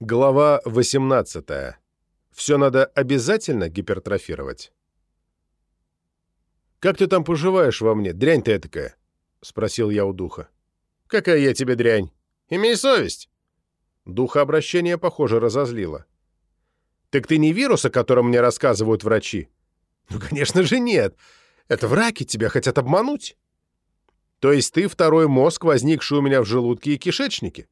Глава 18. Все надо обязательно гипертрофировать? «Как ты там поживаешь во мне, дрянь ты этакая?» — спросил я у духа. «Какая я тебе дрянь? Имей совесть!» Духа обращения, похоже, разозлило. «Так ты не вирус, о котором мне рассказывают врачи?» «Ну, конечно же, нет. Это враки тебя хотят обмануть». «То есть ты второй мозг, возникший у меня в желудке и кишечнике?»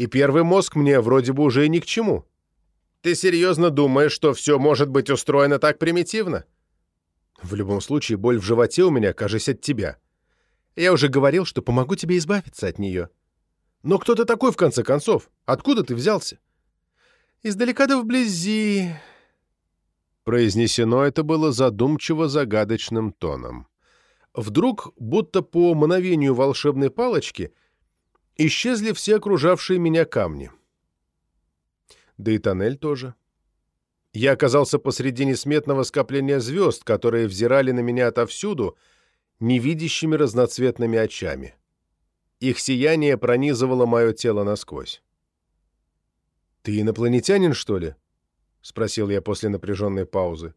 И первый мозг мне вроде бы уже ни к чему. Ты серьезно думаешь, что все может быть устроено так примитивно? В любом случае, боль в животе у меня, кажется, от тебя. Я уже говорил, что помогу тебе избавиться от нее. Но кто ты такой, в конце концов? Откуда ты взялся? Издалека да вблизи... Произнесено это было задумчиво-загадочным тоном. Вдруг, будто по мановению волшебной палочки, исчезли все окружавшие меня камни. Да и тоннель тоже. Я оказался посреди несметного скопления звезд, которые взирали на меня отовсюду невидящими разноцветными очами. Их сияние пронизывало мое тело насквозь. «Ты инопланетянин, что ли?» — спросил я после напряженной паузы.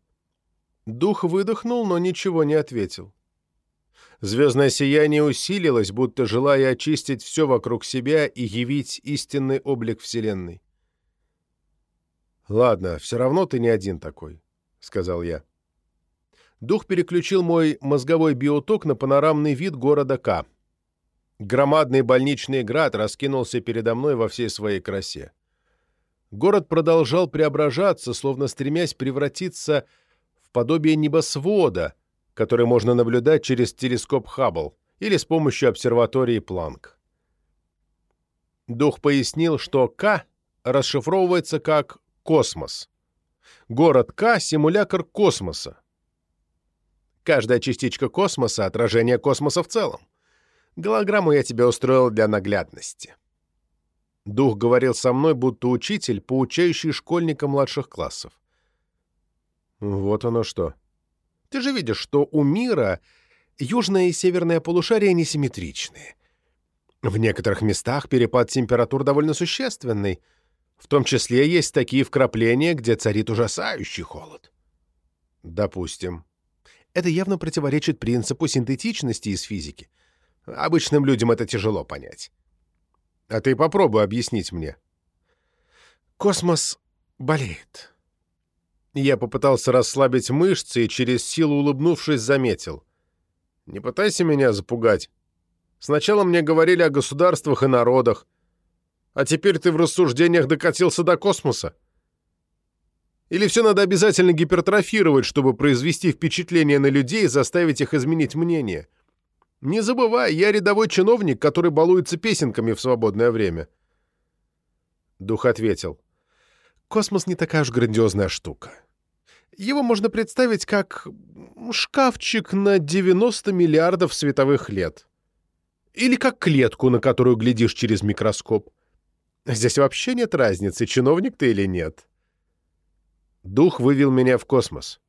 Дух выдохнул, но ничего не ответил. Звездное сияние усилилось, будто желая очистить все вокруг себя и явить истинный облик Вселенной. «Ладно, все равно ты не один такой», — сказал я. Дух переключил мой мозговой биоток на панорамный вид города К. Громадный больничный град раскинулся передо мной во всей своей красе. Город продолжал преображаться, словно стремясь превратиться в подобие небосвода — который можно наблюдать через телескоп Хаббл или с помощью обсерватории Планк. Дух пояснил, что К расшифровывается как «космос». Город К — симулятор космоса. Каждая частичка космоса — отражение космоса в целом. Голограмму я тебе устроил для наглядности. Дух говорил со мной, будто учитель, поучающий школьника младших классов. Вот оно что. Ты же видишь, что у мира южное и северное полушария несимметричные. В некоторых местах перепад температур довольно существенный. В том числе есть такие вкрапления, где царит ужасающий холод. Допустим. Это явно противоречит принципу синтетичности из физики. Обычным людям это тяжело понять. А ты попробуй объяснить мне. Космос болеет. Я попытался расслабить мышцы и через силу улыбнувшись заметил. «Не пытайся меня запугать. Сначала мне говорили о государствах и народах, а теперь ты в рассуждениях докатился до космоса. Или все надо обязательно гипертрофировать, чтобы произвести впечатление на людей и заставить их изменить мнение? Не забывай, я рядовой чиновник, который балуется песенками в свободное время». Дух ответил. «Космос не такая уж грандиозная штука. Его можно представить как шкафчик на 90 миллиардов световых лет. Или как клетку, на которую глядишь через микроскоп. Здесь вообще нет разницы, чиновник ты или нет. Дух вывел меня в космос.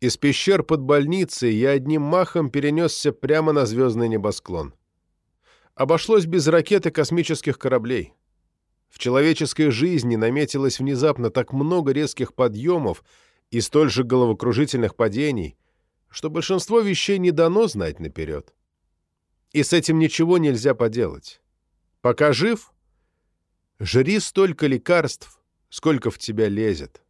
Из пещер под больницей я одним махом перенесся прямо на звездный небосклон. Обошлось без ракеты космических кораблей. В человеческой жизни наметилось внезапно так много резких подъемов и столь же головокружительных падений, что большинство вещей не дано знать наперед. И с этим ничего нельзя поделать. Пока жив, жри столько лекарств, сколько в тебя лезет.